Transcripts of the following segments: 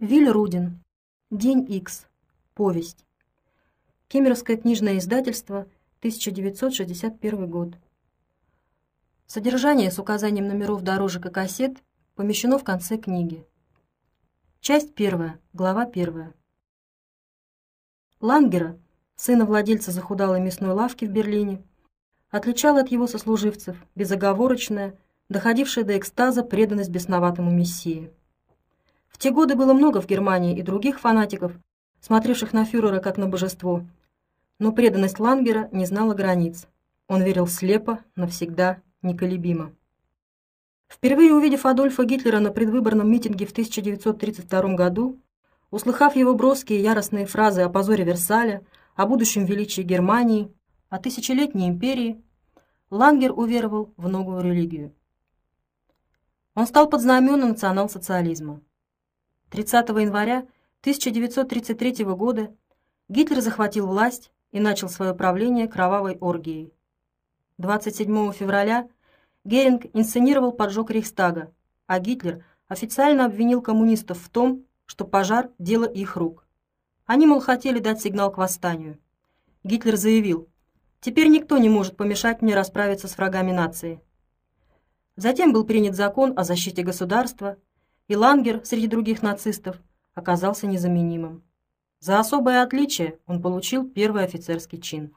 Виль Рудин. День Икс. Повесть. Кемеровское книжное издательство, 1961 год. Содержание с указанием номеров дорожек и кассет помещено в конце книги. Часть первая, глава первая. Лангера, сына владельца захудалой мясной лавки в Берлине, отличал от его сослуживцев безоговорочная, доходившая до экстаза преданность бесноватому мессии. В те годы было много в Германии и других фанатиков, смотревших на фюрера как на божество. Но преданность Лангера не знала границ. Он верил слепо, навсегда, неколебимо. Впервые увидев Адольфа Гитлера на предвыборном митинге в 1932 году, услыхав его броские яростные фразы о позоре Версаля, о будущем величии Германии, о тысячелетней империи, Лангер уверовал в новую религию. Он стал под знамена национал-социализма. 30 января 1933 года Гитлер захватил власть и начал свое правление кровавой оргией. 27 февраля Геринг инсценировал поджог Рейхстага, а Гитлер официально обвинил коммунистов в том, что пожар – дело их рук. Они, мол, хотели дать сигнал к восстанию. Гитлер заявил, «Теперь никто не может помешать мне расправиться с врагами нации». Затем был принят закон о защите государства – и Лангер среди других нацистов оказался незаменимым. За особое отличие он получил первый офицерский чин.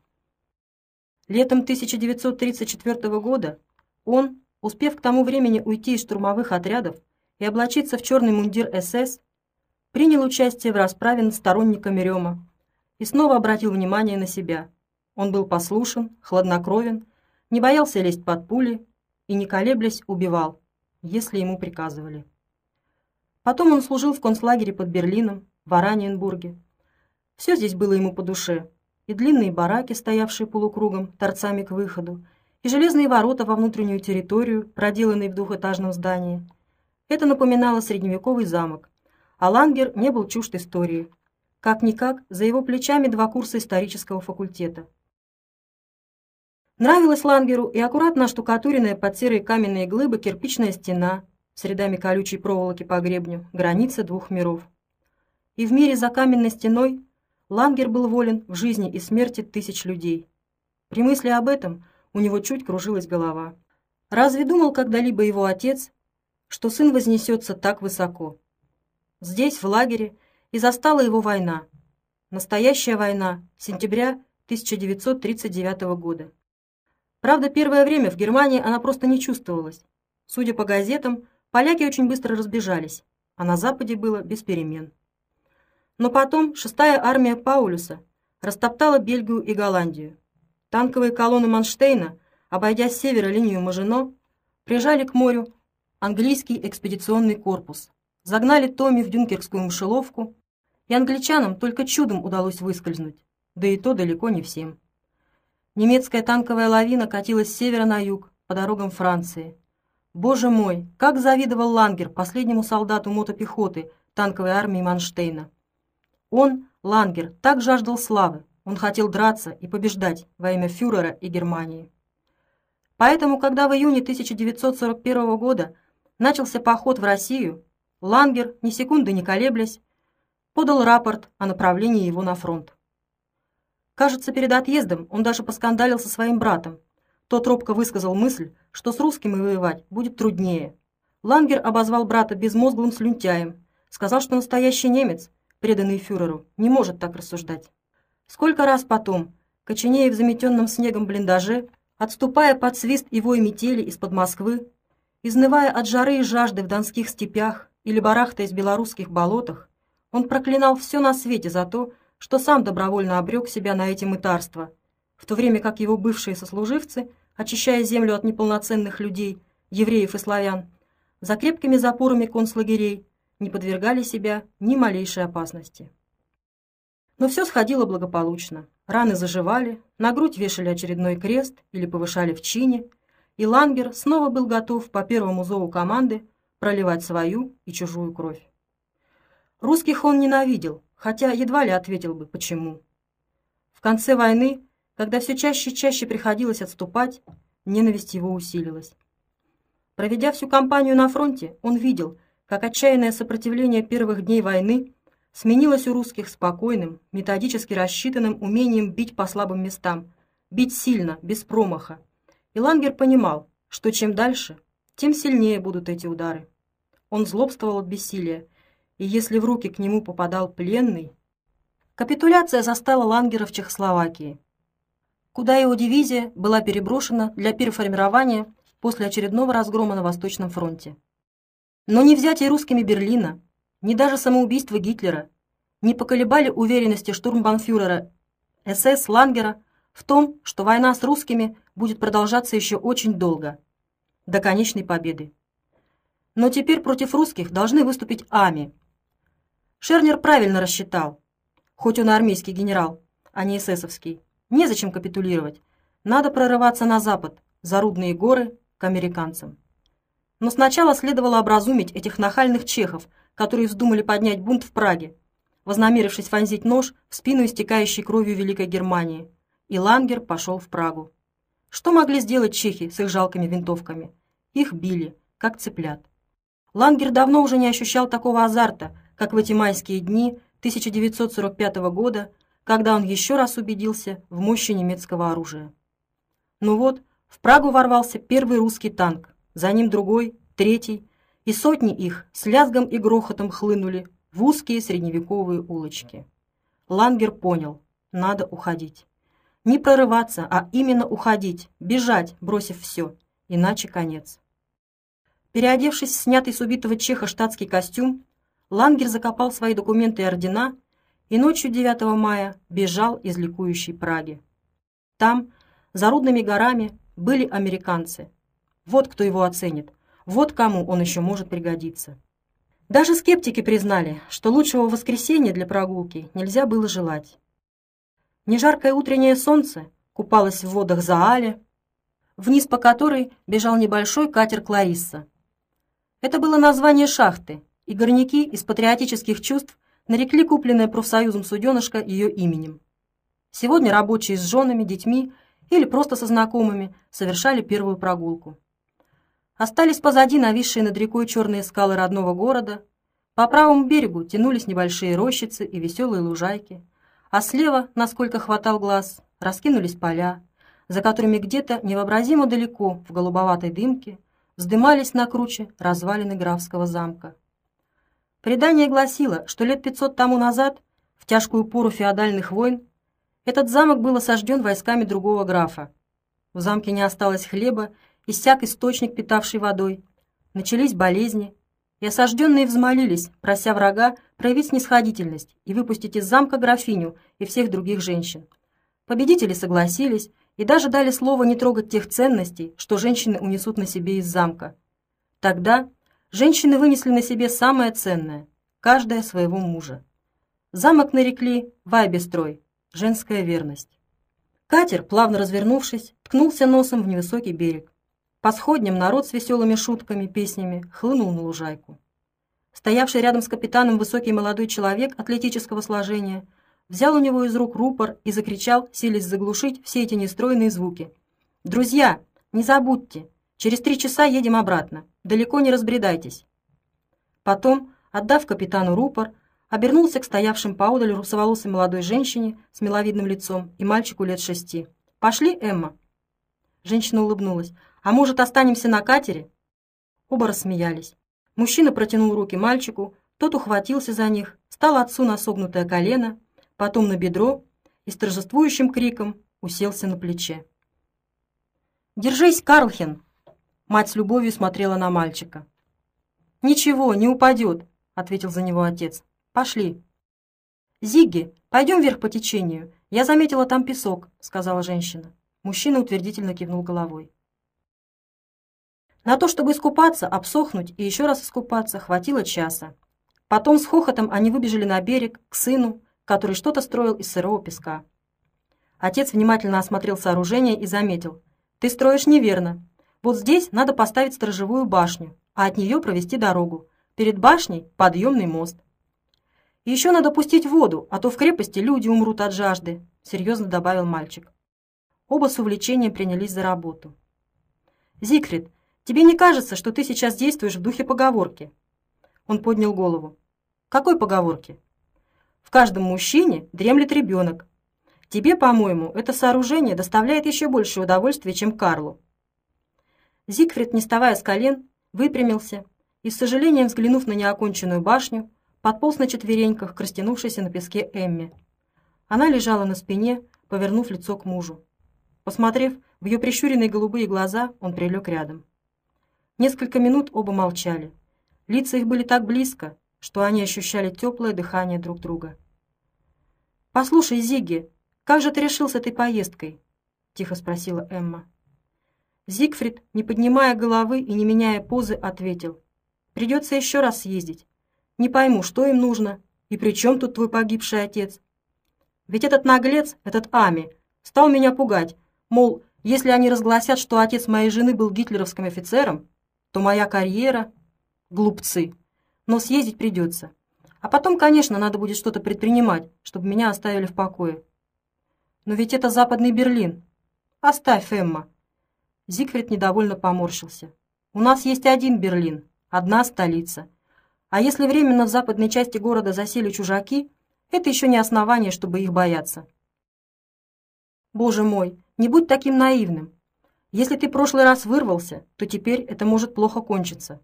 Летом 1934 года он, успев к тому времени уйти из штурмовых отрядов и облачиться в черный мундир СС, принял участие в расправе над сторонниками Рёма и снова обратил внимание на себя. Он был послушен, хладнокровен, не боялся лезть под пули и, не колеблясь, убивал, если ему приказывали. Потом он служил в концлагере под Берлином, в Ораниенбурге. Все здесь было ему по душе. И длинные бараки, стоявшие полукругом, торцами к выходу, и железные ворота во внутреннюю территорию, проделанные в двухэтажном здании. Это напоминало средневековый замок. А Лангер не был чужд истории. Как-никак, за его плечами два курса исторического факультета. Нравилась Лангеру и аккуратно оштукатуренная под серые каменные глыбы кирпичная стена, с рядами колючей проволоки по гребню, граница двух миров. И в мире за каменной стеной Лангер был волен в жизни и смерти тысяч людей. При мысли об этом у него чуть кружилась голова. Разве думал когда-либо его отец, что сын вознесется так высоко? Здесь, в лагере, и застала его война. Настоящая война, сентября 1939 года. Правда, первое время в Германии она просто не чувствовалась. Судя по газетам, Поляки очень быстро разбежались, а на западе было без перемен. Но потом шестая армия Паулюса растоптала Бельгию и Голландию. Танковые колонны Манштейна, обойдя с севера линию Мажино, прижали к морю английский экспедиционный корпус, загнали Томми в дюнкерскую мышеловку, и англичанам только чудом удалось выскользнуть, да и то далеко не всем. Немецкая танковая лавина катилась с севера на юг по дорогам Франции, Боже мой, как завидовал Лангер последнему солдату мотопехоты танковой армии Манштейна. Он, Лангер, так жаждал славы, он хотел драться и побеждать во имя фюрера и Германии. Поэтому, когда в июне 1941 года начался поход в Россию, Лангер, ни секунды не колеблясь, подал рапорт о направлении его на фронт. Кажется, перед отъездом он даже поскандалил со своим братом, тот робко высказал мысль, что с русскими воевать будет труднее. Лангер обозвал брата безмозглым слюнтяем, сказал, что настоящий немец, преданный фюреру, не может так рассуждать. Сколько раз потом, коченея в заметенном снегом блиндаже, отступая под свист и вой метели из-под Москвы, изнывая от жары и жажды в донских степях или барахтаясь в белорусских болотах, он проклинал все на свете за то, что сам добровольно обрек себя на эти мытарства, в то время как его бывшие сослуживцы – очищая землю от неполноценных людей, евреев и славян, за крепкими запорами концлагерей не подвергали себя ни малейшей опасности. Но все сходило благополучно. Раны заживали, на грудь вешали очередной крест или повышали в чине, и Лангер снова был готов по первому зову команды проливать свою и чужую кровь. Русских он ненавидел, хотя едва ли ответил бы, почему. В конце войны когда все чаще и чаще приходилось отступать, ненависть его усилилась. Проведя всю кампанию на фронте, он видел, как отчаянное сопротивление первых дней войны сменилось у русских спокойным, методически рассчитанным умением бить по слабым местам, бить сильно, без промаха. И Лангер понимал, что чем дальше, тем сильнее будут эти удары. Он злобствовал от бессилия, и если в руки к нему попадал пленный... Капитуляция застала Лангера в Чехословакии, куда его дивизия была переброшена для переформирования после очередного разгрома на Восточном фронте. Но не взятие русскими Берлина, ни даже самоубийство Гитлера не поколебали уверенности штурмбанфюрера СС Лангера в том, что война с русскими будет продолжаться еще очень долго, до конечной победы. Но теперь против русских должны выступить АМИ. Шернер правильно рассчитал, хоть он армейский генерал, а не эсэсовский. Незачем капитулировать. Надо прорываться на запад, за рудные горы, к американцам. Но сначала следовало образумить этих нахальных чехов, которые вздумали поднять бунт в Праге, вознамерившись вонзить нож в спину истекающей кровью Великой Германии. И Лангер пошел в Прагу. Что могли сделать чехи с их жалкими винтовками? Их били, как цыплят. Лангер давно уже не ощущал такого азарта, как в эти майские дни 1945 года, когда он еще раз убедился в мощи немецкого оружия. Ну вот, в Прагу ворвался первый русский танк, за ним другой, третий, и сотни их с лязгом и грохотом хлынули в узкие средневековые улочки. Лангер понял, надо уходить. Не прорываться, а именно уходить, бежать, бросив все, иначе конец. Переодевшись в снятый с убитого чеха штатский костюм, Лангер закопал свои документы и ордена и ночью 9 мая бежал из ликующей Праги. Там, за рудными горами, были американцы. Вот кто его оценит, вот кому он еще может пригодиться. Даже скептики признали, что лучшего воскресенья для прогулки нельзя было желать. Нежаркое утреннее солнце купалось в водах Зааля, вниз по которой бежал небольшой катер Кларисса. Это было название шахты, и горняки из патриотических чувств нарекли купленное профсоюзом суденышко ее именем. Сегодня рабочие с женами, детьми или просто со знакомыми совершали первую прогулку. Остались позади нависшие над рекой черные скалы родного города, по правому берегу тянулись небольшие рощицы и веселые лужайки, а слева, насколько хватал глаз, раскинулись поля, за которыми где-то невообразимо далеко в голубоватой дымке вздымались на круче развалины графского замка. Предание гласило, что лет 500 тому назад, в тяжкую пору феодальных войн, этот замок был осажден войсками другого графа. В замке не осталось хлеба, иссяк источник, питавший водой. Начались болезни, и осажденные взмолились, прося врага проявить снисходительность и выпустить из замка графиню и всех других женщин. Победители согласились и даже дали слово не трогать тех ценностей, что женщины унесут на себе из замка. Тогда Женщины вынесли на себе самое ценное, каждая своего мужа. Замок нарекли Вайбестрой, женская верность. Катер, плавно развернувшись, ткнулся носом в невысокий берег. По сходням народ с веселыми шутками, песнями хлынул на лужайку. Стоявший рядом с капитаном высокий молодой человек атлетического сложения взял у него из рук рупор и закричал, силясь заглушить все эти нестройные звуки. «Друзья, не забудьте, через три часа едем обратно. Далеко не разбредайтесь». Потом, отдав капитану рупор, обернулся к стоявшим поодаль русоволосой молодой женщине с миловидным лицом и мальчику лет шести. «Пошли, Эмма?» Женщина улыбнулась. «А может, останемся на катере?» Оба рассмеялись. Мужчина протянул руки мальчику, тот ухватился за них, стал отцу на согнутое колено, потом на бедро и с торжествующим криком уселся на плече. «Держись, Карлхен!» Мать с любовью смотрела на мальчика. «Ничего, не упадет», — ответил за него отец. «Пошли». «Зигги, пойдем вверх по течению. Я заметила там песок», — сказала женщина. Мужчина утвердительно кивнул головой. На то, чтобы искупаться, обсохнуть и еще раз искупаться, хватило часа. Потом с хохотом они выбежали на берег, к сыну, который что-то строил из сырого песка. Отец внимательно осмотрел сооружение и заметил. «Ты строишь неверно. Вот здесь надо поставить сторожевую башню, а от нее провести дорогу. Перед башней подъемный мост. И еще надо пустить воду, а то в крепости люди умрут от жажды», — серьезно добавил мальчик. Оба с увлечением принялись за работу. «Зигфрид, тебе не кажется, что ты сейчас действуешь в духе поговорки? Он поднял голову. «Какой поговорки?» «В каждом мужчине дремлет ребенок. Тебе, по-моему, это сооружение доставляет еще больше удовольствия, чем Карлу». Зигфрид, не вставая с колен, выпрямился и, с сожалением взглянув на неоконченную башню, подполз на четвереньках к растянувшейся на песке Эмме. Она лежала на спине, повернув лицо к мужу. Посмотрев в ее прищуренные голубые глаза, он прилег рядом. Несколько минут оба молчали. Лица их были так близко, что они ощущали теплое дыхание друг друга. «Послушай, Зигги, как же ты решил с этой поездкой?» — тихо спросила Эмма. Зигфрид, не поднимая головы и не меняя позы, ответил. «Придется еще раз съездить. Не пойму, что им нужно, и при чем тут твой погибший отец? Ведь этот наглец, этот Ами, стал меня пугать, мол, если они разгласят, что отец моей жены был гитлеровским офицером, то моя карьера... Глупцы. Но съездить придется. А потом, конечно, надо будет что-то предпринимать, чтобы меня оставили в покое. Но ведь это Западный Берлин. Оставь, Эмма. Зигфрид недовольно поморщился. «У нас есть один Берлин, одна столица. А если временно в западной части города засели чужаки, это еще не основание, чтобы их бояться». «Боже мой, не будь таким наивным. Если ты прошлый раз вырвался, то теперь это может плохо кончиться».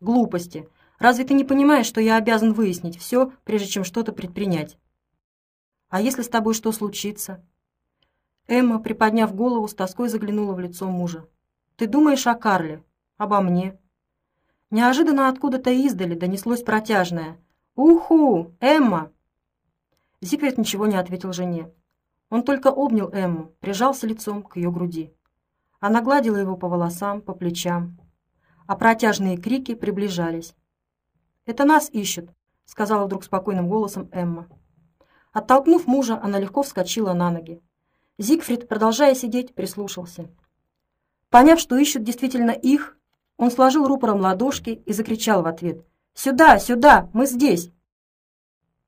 «Глупости. Разве ты не понимаешь, что я обязан выяснить все, прежде чем что-то предпринять?» «А если с тобой что случится?» Эмма, приподняв голову, с тоской заглянула в лицо мужа. «Ты думаешь о Карле? Обо мне?» Неожиданно откуда-то издали донеслось протяжное «Уху! Эмма!» Зигфрид ничего не ответил жене. Он только обнял Эмму, прижался лицом к ее груди. Она гладила его по волосам, по плечам. А протяжные крики приближались. «Это нас ищут», — сказала вдруг спокойным голосом Эмма. Оттолкнув мужа, она легко вскочила на ноги. Зигфрид, продолжая сидеть, прислушался. Поняв, что ищут действительно их, он сложил рупором ладошки и закричал в ответ. «Сюда, сюда! Мы здесь!»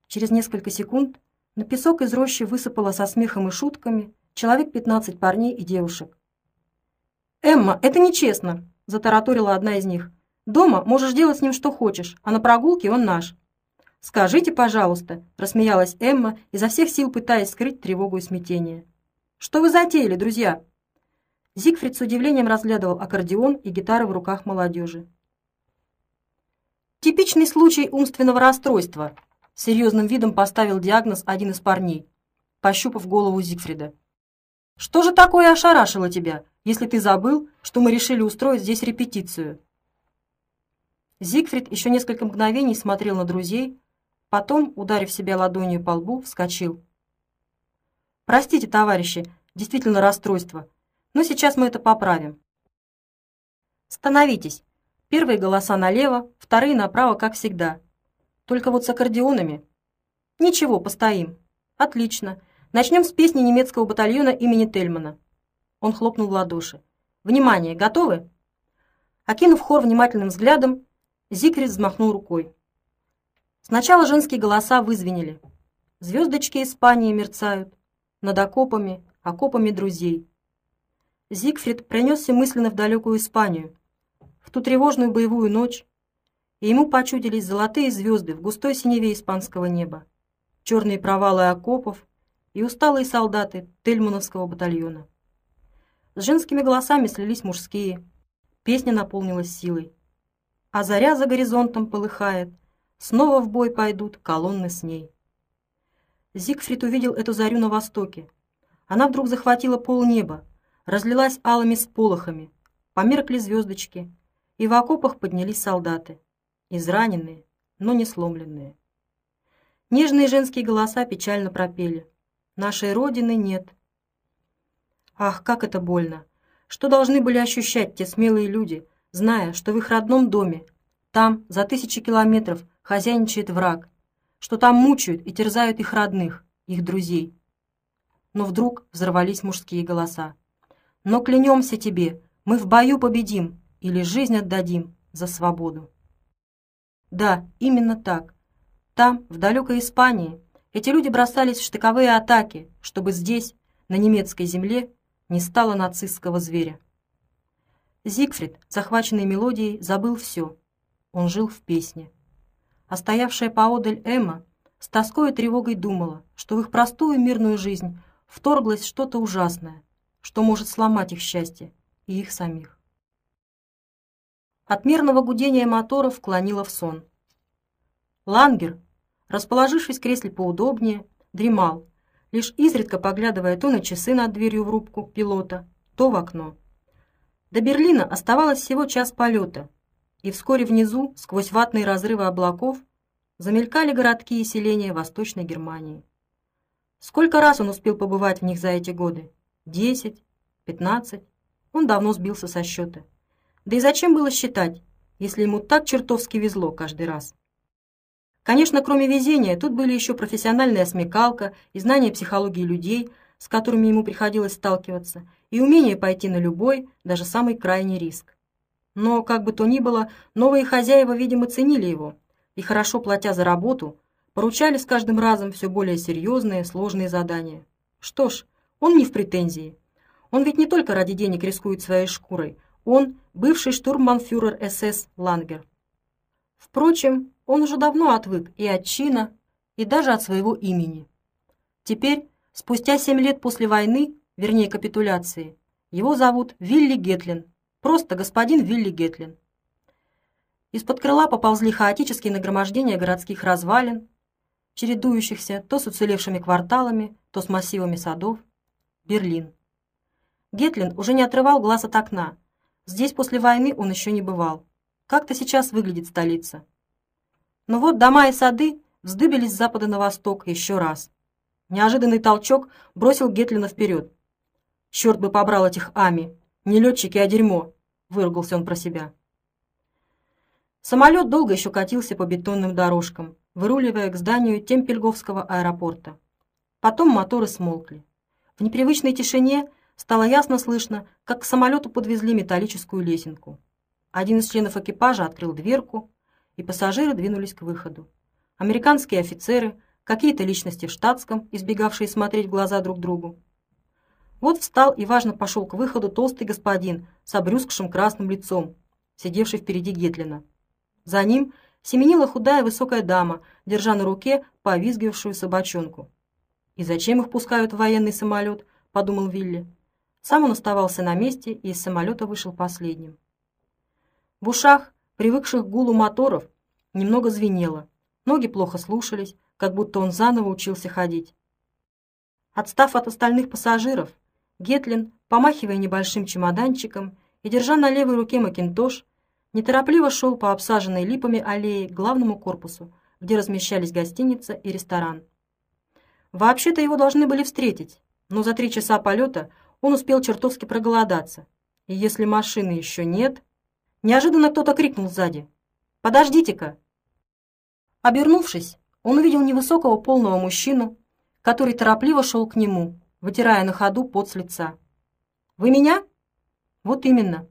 Через несколько секунд на песок из рощи высыпало со смехом и шутками человек пятнадцать парней и девушек. «Эмма, это нечестно!» — затараторила одна из них. «Дома можешь делать с ним что хочешь, а на прогулке он наш». «Скажите, пожалуйста», — рассмеялась Эмма, изо всех сил пытаясь скрыть тревогу и смятение. Что вы затеяли, друзья?» Зигфрид с удивлением разглядывал аккордеон и гитары в руках молодежи. «Типичный случай умственного расстройства», — серьезным видом поставил диагноз один из парней, пощупав голову Зигфрида. «Что же такое ошарашило тебя, если ты забыл, что мы решили устроить здесь репетицию?» Зигфрид еще несколько мгновений смотрел на друзей, потом, ударив себя ладонью по лбу, вскочил. Простите, товарищи, действительно расстройство. Но сейчас мы это поправим. Становитесь. Первые голоса налево, вторые направо, как всегда. Только вот с аккордеонами. Ничего, постоим. Отлично. Начнем с песни немецкого батальона имени Тельмана. Он хлопнул в ладоши. Внимание, готовы? Окинув хор внимательным взглядом, Зигфрид взмахнул рукой. Сначала женские голоса вызвенели. Звездочки Испании мерцают над окопами, окопами друзей. Зигфрид пронесся мысленно в далекую Испанию, в ту тревожную боевую ночь, и ему почудились золотые звезды в густой синеве испанского неба, черные провалы окопов и усталые солдаты Тельмановского батальона. С женскими голосами слились мужские, песня наполнилась силой. А заря за горизонтом полыхает, снова в бой пойдут колонны с ней. Зигфрид увидел эту зарю на востоке. Она вдруг захватила полнеба, разлилась алыми сполохами, померкли звездочки, и в окопах поднялись солдаты, израненные, но не сломленные. Нежные женские голоса печально пропели. «Нашей Родины нет». Ах, как это больно! Что должны были ощущать те смелые люди, зная, что в их родном доме, там, за тысячи километров, хозяйничает враг, что там мучают и терзают их родных, их друзей. Но вдруг взорвались мужские голоса. «Но клянемся тебе, мы в бою победим или жизнь отдадим за свободу». Да, именно так. Там, в далекой Испании, эти люди бросались в штыковые атаки, чтобы здесь, на немецкой земле, не стало нацистского зверя. Зигфрид, захваченный мелодией, забыл все. Он жил в песне. А стоявшая поодаль Эмма с тоской и тревогой думала, что в их простую мирную жизнь вторглось что-то ужасное, что может сломать их счастье и их самих. От мерного гудения моторов клонило в сон. Лангер, расположившись в кресле поудобнее, дремал, лишь изредка поглядывая то на часы над дверью в рубку пилота, то в окно. До Берлина оставалось всего час полета, и вскоре внизу, сквозь ватные разрывы облаков, замелькали городки и селения Восточной Германии. Сколько раз он успел побывать в них за эти годы? Десять? Пятнадцать? Он давно сбился со счета. Да и зачем было считать, если ему так чертовски везло каждый раз? Конечно, кроме везения, тут были еще профессиональная смекалка и знание психологии людей, с которыми ему приходилось сталкиваться, и умение пойти на любой, даже самый крайний риск. Но, как бы то ни было, новые хозяева, видимо, ценили его, и, хорошо платя за работу, поручали с каждым разом все более серьезные, сложные задания. Что ж, он не в претензии. Он ведь не только ради денег рискует своей шкурой. Он – бывший штурманфюрер СС Лангер. Впрочем, он уже давно отвык и от чина, и даже от своего имени. Теперь, спустя семь лет после войны, вернее капитуляции, его зовут Вилли Гетлин, просто господин Вилли Гетлин. Из-под крыла поползли хаотические нагромождения городских развалин, чередующихся то с уцелевшими кварталами, то с массивами садов. Берлин. Гетлин уже не отрывал глаз от окна. Здесь после войны он еще не бывал. Как-то сейчас выглядит столица. Но вот дома и сады вздыбились с запада на восток еще раз. Неожиданный толчок бросил Гетлина вперед. «Черт бы побрал этих Ами! Не летчики, а дерьмо!» — выругался он про себя. Самолет долго еще катился по бетонным дорожкам, выруливая к зданию Темпельговского аэропорта. Потом моторы смолкли. В непривычной тишине стало ясно слышно, как к самолету подвезли металлическую лесенку. Один из членов экипажа открыл дверку, и пассажиры двинулись к выходу. Американские офицеры, какие-то личности в штатском, избегавшие смотреть в глаза друг другу. Вот встал и важно пошел к выходу толстый господин с обрюзгшим красным лицом, сидевший впереди Гетлина. За ним семенила худая высокая дама, держа на руке повизгивавшую собачонку. «И зачем их пускают в военный самолет?» — подумал Вилли. Сам он оставался на месте и из самолета вышел последним. В ушах, привыкших к гулу моторов, немного звенело. Ноги плохо слушались, как будто он заново учился ходить. Отстав от остальных пассажиров, Гетлин, помахивая небольшим чемоданчиком и держа на левой руке макинтош, неторопливо шел по обсаженной липами аллее к главному корпусу, где размещались гостиница и ресторан. Вообще-то его должны были встретить, но за три часа полета он успел чертовски проголодаться. И если машины еще нет... Неожиданно кто-то крикнул сзади. «Подождите-ка!» Обернувшись, он увидел невысокого полного мужчину, который торопливо шел к нему, вытирая на ходу пот с лица. «Вы меня?» «Вот именно.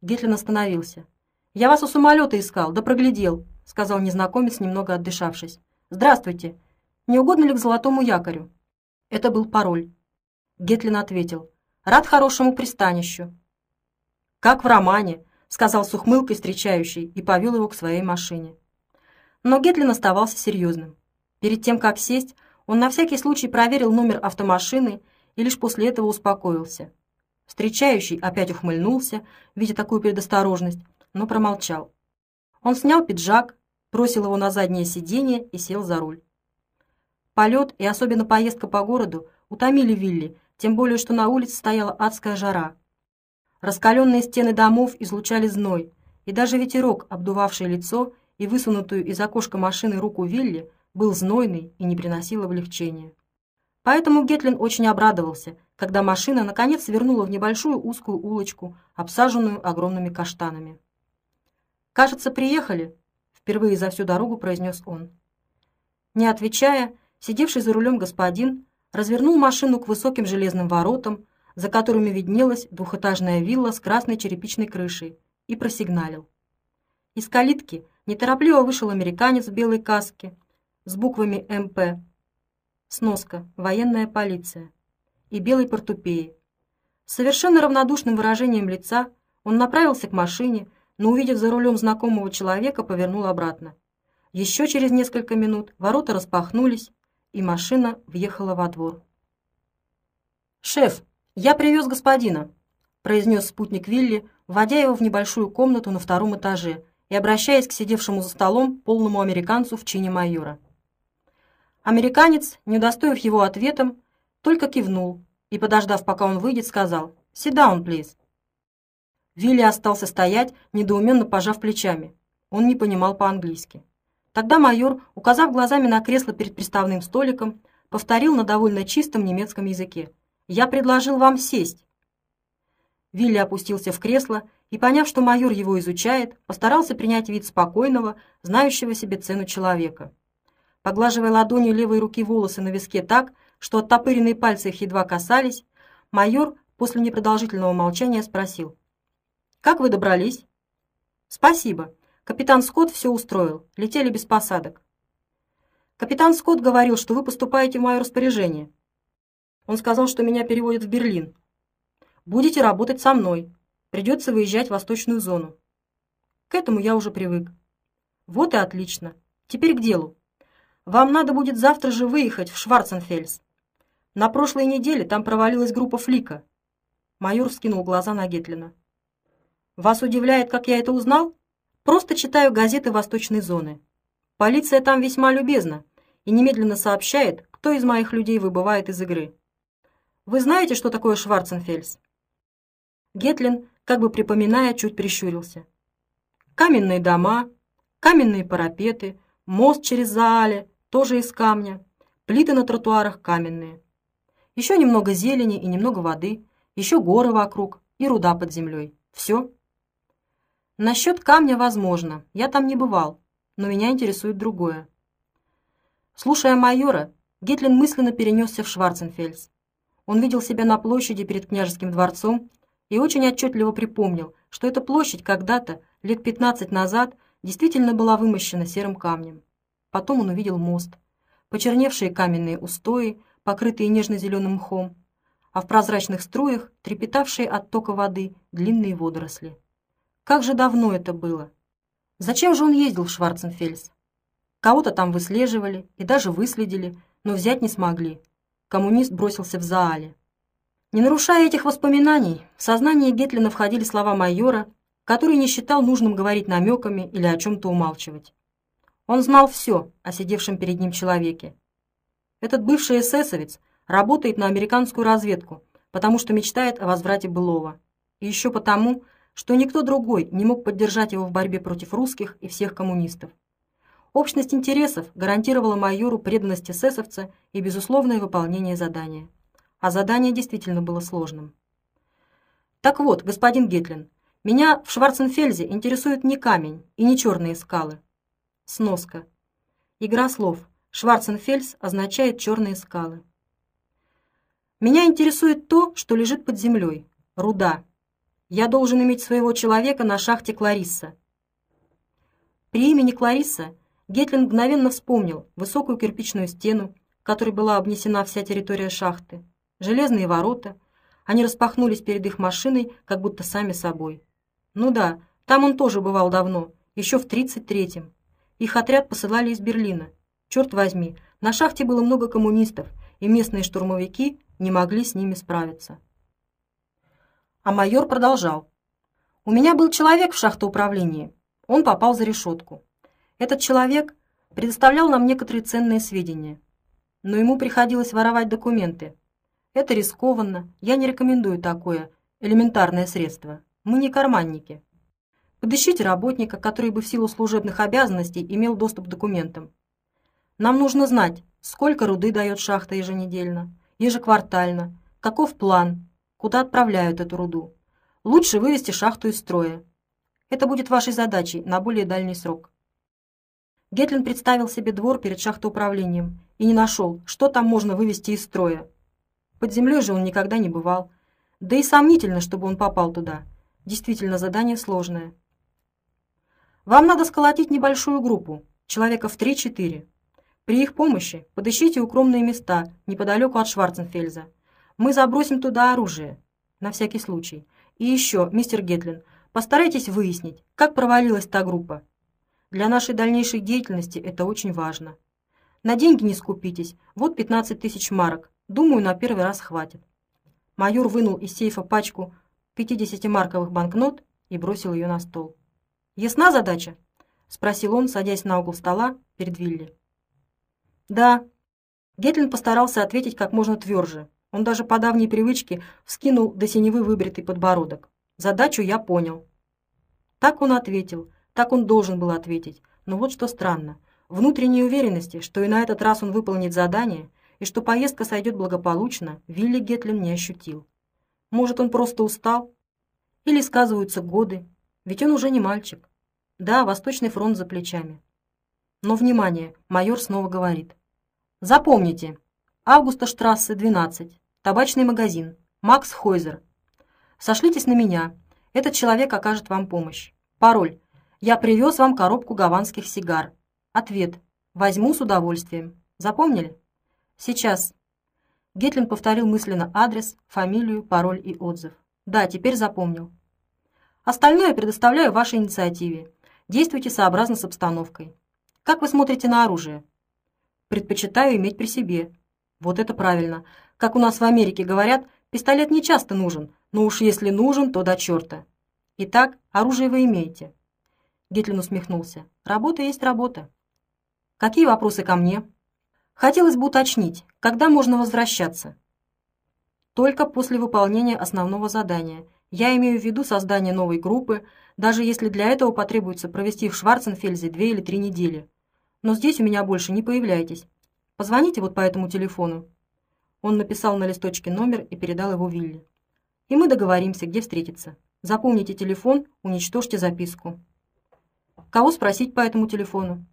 Гетлин остановился. «Я вас у самолета искал, да проглядел», — сказал незнакомец, немного отдышавшись. «Здравствуйте. Не угодно ли к золотому якорю?» Это был пароль. Гетлин ответил. «Рад хорошему пристанищу». «Как в романе», — сказал с ухмылкой встречающий и повел его к своей машине. Но Гетлин оставался серьезным. Перед тем, как сесть, он на всякий случай проверил номер автомашины и лишь после этого успокоился. Встречающий опять ухмыльнулся, видя такую предосторожность, но промолчал. Он снял пиджак, бросил его на заднее сиденье и сел за руль. Полет и особенно поездка по городу утомили Вилли, тем более, что на улице стояла адская жара. Раскаленные стены домов излучали зной, и даже ветерок, обдувавший лицо и высунутую из окошка машины руку Вилли, был знойный и не приносил облегчения. Поэтому Гетлин очень обрадовался, когда машина наконец свернула в небольшую узкую улочку, обсаженную огромными каштанами. «Кажется, приехали», — впервые за всю дорогу произнес он. Не отвечая, сидевший за рулем господин развернул машину к высоким железным воротам, за которыми виднелась двухэтажная вилла с красной черепичной крышей, и просигналил. Из калитки неторопливо вышел американец в белой каске с буквами «МП» Сноска. Военная полиция. И белой портупеи. С совершенно равнодушным выражением лица он направился к машине, но, увидев за рулем знакомого человека, повернул обратно. Еще через несколько минут ворота распахнулись, и машина въехала во двор. «Шеф, я привез господина», — произнес спутник Вилли, вводя его в небольшую комнату на втором этаже и обращаясь к сидевшему за столом полному американцу в чине майора. Американец, не удостоив его ответом, только кивнул и, подождав, пока он выйдет, сказал «Sit down, please». Вилли остался стоять, недоуменно пожав плечами. Он не понимал по-английски. Тогда майор, указав глазами на кресло перед приставным столиком, повторил на довольно чистом немецком языке. «Я предложил вам сесть». Вилли опустился в кресло и, поняв, что майор его изучает, постарался принять вид спокойного, знающего себе цену человека. Поглаживая ладонью левой руки волосы на виске так, что оттопыренные пальцы их едва касались, майор после непродолжительного молчания спросил. «Как вы добрались?» «Спасибо. Капитан Скотт все устроил. Летели без посадок». «Капитан Скотт говорил, что вы поступаете в мое распоряжение. Он сказал, что меня переводят в Берлин. Будете работать со мной. Придется выезжать в восточную зону. К этому я уже привык. Вот и отлично. Теперь к делу. Вам надо будет завтра же выехать в Шварценфельс. На прошлой неделе там провалилась группа Флика. Майор вскинул глаза на Гетлина. Вас удивляет, как я это узнал? Просто читаю газеты Восточной зоны. Полиция там весьма любезна и немедленно сообщает, кто из моих людей выбывает из игры. Вы знаете, что такое Шварценфельс? Гетлин, как бы припоминая, чуть прищурился. Каменные дома, каменные парапеты, мост через Заале, тоже из камня, плиты на тротуарах каменные. Еще немного зелени и немного воды, еще горы вокруг и руда под землей. Все. Насчет камня возможно, я там не бывал, но меня интересует другое. Слушая майора, Гетлин мысленно перенесся в Шварценфельс. Он видел себя на площади перед княжеским дворцом и очень отчетливо припомнил, что эта площадь когда-то, лет 15 назад, действительно была вымощена серым камнем. Потом он увидел мост, почерневшие каменные устои, покрытые нежно-зеленым мхом, а в прозрачных струях трепетавшие от тока воды длинные водоросли. Как же давно это было! Зачем же он ездил в Шварценфельс? Кого-то там выслеживали и даже выследили, но взять не смогли. Коммунист бросился в Заале. Не нарушая этих воспоминаний, в сознание Гетлина входили слова майора, который не считал нужным говорить намеками или о чем-то умалчивать. Он знал все о сидевшем перед ним человеке. Этот бывший эсэсовец работает на американскую разведку, потому что мечтает о возврате былого. И еще потому, что никто другой не мог поддержать его в борьбе против русских и всех коммунистов. Общность интересов гарантировала майору преданность эсэсовца и безусловное выполнение задания. А задание действительно было сложным. Так вот, господин Гетлин, меня в Шварценфельзе интересует не камень и не черные скалы, Сноска. Игра слов. Шварценфельс означает черные скалы. Меня интересует то, что лежит под землей. Руда. Я должен иметь своего человека на шахте Кларисса. При имени Кларисса Гетлин мгновенно вспомнил высокую кирпичную стену, которой была обнесена вся территория шахты, железные ворота. Они распахнулись перед их машиной, как будто сами собой. Ну да, там он тоже бывал давно, еще в 33-м. Их отряд посылали из Берлина. Черт возьми, на шахте было много коммунистов, и местные штурмовики не могли с ними справиться. А майор продолжал. «У меня был человек в шахтоуправлении. Он попал за решетку. Этот человек предоставлял нам некоторые ценные сведения. Но ему приходилось воровать документы. Это рискованно, я не рекомендую такое элементарное средство. Мы не карманники». Подыщите работника, который бы в силу служебных обязанностей имел доступ к документам. Нам нужно знать, сколько руды дает шахта еженедельно, ежеквартально, каков план, куда отправляют эту руду. Лучше вывести шахту из строя. Это будет вашей задачей на более дальний срок. Гетлин представил себе двор перед шахтоуправлением и не нашел, что там можно вывести из строя. Под землей же он никогда не бывал. Да и сомнительно, чтобы он попал туда. Действительно, задание сложное. Вам надо сколотить небольшую группу, человека в 3-4. При их помощи подыщите укромные места неподалеку от Шварценфельза. Мы забросим туда оружие, на всякий случай. И еще, мистер Гетлин, постарайтесь выяснить, как провалилась та группа. Для нашей дальнейшей деятельности это очень важно. На деньги не скупитесь. Вот 15 тысяч марок. Думаю, на первый раз хватит. Майор вынул из сейфа пачку 50-марковых банкнот и бросил ее на стол. «Ясна задача?» — спросил он, садясь на угол стола перед Вилли. «Да». Гетлин постарался ответить как можно тверже. Он даже по давней привычке вскинул до синевы выбритый подбородок. «Задачу я понял». Так он ответил, так он должен был ответить. Но вот что странно. Внутренней уверенности, что и на этот раз он выполнит задание, и что поездка сойдет благополучно, Вилли Гетлин не ощутил. Может, он просто устал? Или сказываются годы? Ведь он уже не мальчик. Да, Восточный фронт за плечами. Но, внимание, майор снова говорит. Запомните. Августа Штрассе, 12. Табачный магазин. Макс Хойзер. Сошлитесь на меня. Этот человек окажет вам помощь. Пароль. Я привез вам коробку гаванских сигар. Ответ. Возьму с удовольствием. Запомнили? Сейчас. Гетлин повторил мысленно адрес, фамилию, пароль и отзыв. Да, теперь запомнил. Остальное предоставляю вашей инициативе. Действуйте сообразно с обстановкой. Как вы смотрите на оружие? Предпочитаю иметь при себе. Вот это правильно. Как у нас в Америке говорят, пистолет не часто нужен, но уж если нужен, то до черта. Итак, оружие вы имеете. Гетлин усмехнулся. Работа есть работа. Какие вопросы ко мне? Хотелось бы уточнить, когда можно возвращаться? Только после выполнения основного задания – я имею в виду создание новой группы, даже если для этого потребуется провести в Шварценфельзе две или три недели. Но здесь у меня больше не появляйтесь. Позвоните вот по этому телефону». Он написал на листочке номер и передал его Вилли. «И мы договоримся, где встретиться. Запомните телефон, уничтожьте записку». «Кого спросить по этому телефону?»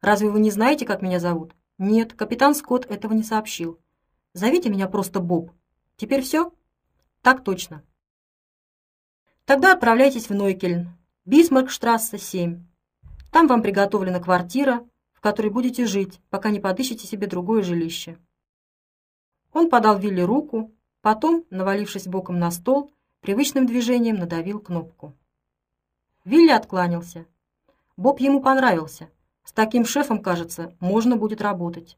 «Разве вы не знаете, как меня зовут?» «Нет, капитан Скотт этого не сообщил. Зовите меня просто Боб. Теперь все?» «Так точно. Тогда отправляйтесь в Нойкельн, Бисмаркштрассе, 7. Там вам приготовлена квартира, в которой будете жить, пока не подыщете себе другое жилище. Он подал Вилли руку, потом, навалившись боком на стол, привычным движением надавил кнопку. Вилли откланялся. Боб ему понравился. С таким шефом, кажется, можно будет работать.